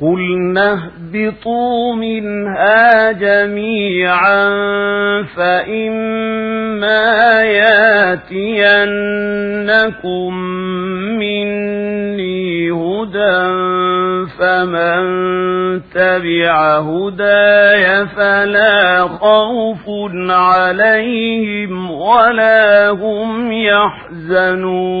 قلنا اهبطوا منها جميعا فإما ياتينكم مني هدى فمن تبع هداي فلا خوف عليهم ولا هم يحزنون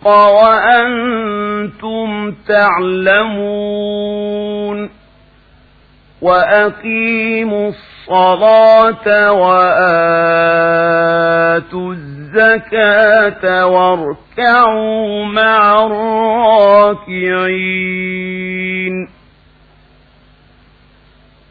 الحق وأنتم تعلمون وأقيموا الصلاة وآتوا الزكاة واركعوا مع الراكعين